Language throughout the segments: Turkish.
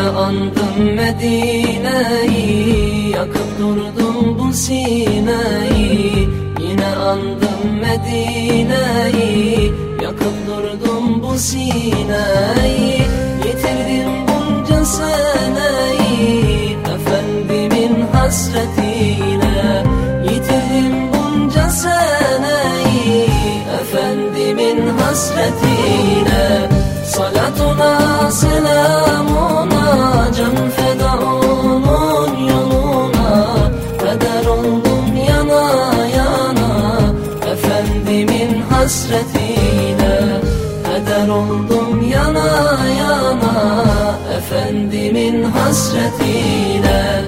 andım Medine'yi Yakıp durdum bu sineyi. Yine andım Medine'yi Yakıp durdum bu sineyi. Yitirdim bunca seneyi Efendimin hasretiyle Yitirdim bunca seneyi Efendimin hasretiyle Salatuna selamuna Efendimin hasretiyle Feder oldum yana yana Efendimin hasretiyle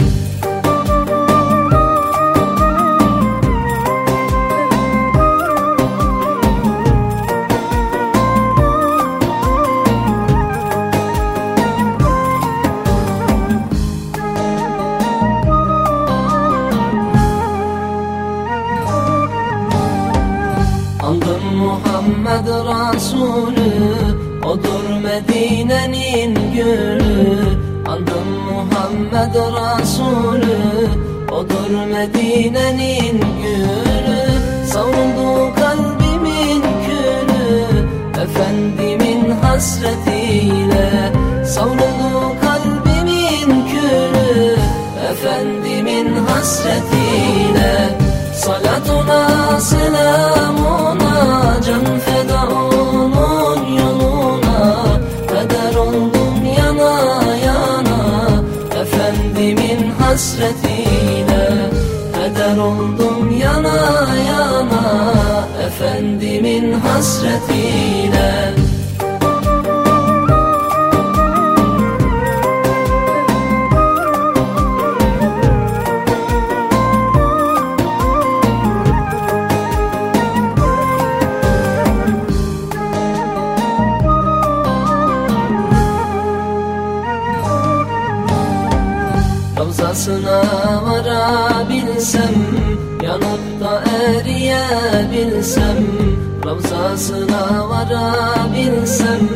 Muhammed Resulü Odur Medine'nin gülü. Andım Muhammed Resulü Odur Medine'nin gülü. Savruldu kalbimin külü Efendimin hasretiyle. Savruldu kalbimin külü Efendimin hasretiyle Efendimin hasretiyle Feder oldum yana yana Efendimin hasretiyle Ravzasına varabilsem Yanıp da eriyebilsem Ravzasına varabilsem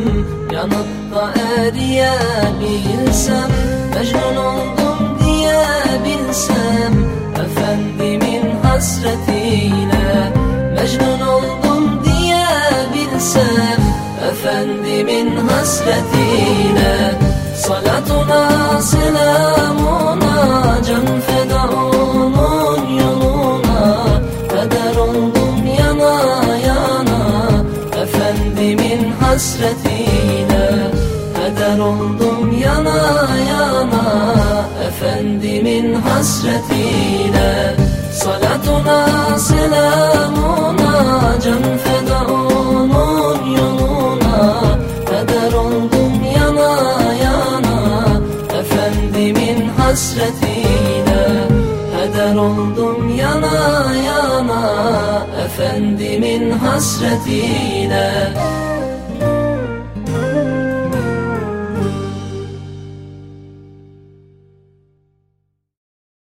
Yanıp da eriyebilsem Mecnun oldum diyebilsem Efendimin hasretiyle Mecnun oldum diyebilsem Efendimin hasretiyle Salatuna selamuna Efendimin hasretiyle Feder oldum yana yana? Efendimin hasretiyle Salatuna selamuna Can feda onun yoluna Feder oldum yana yana? Efendimin hasretiyle Heder oldum yana yana? Efendimin hasretiyle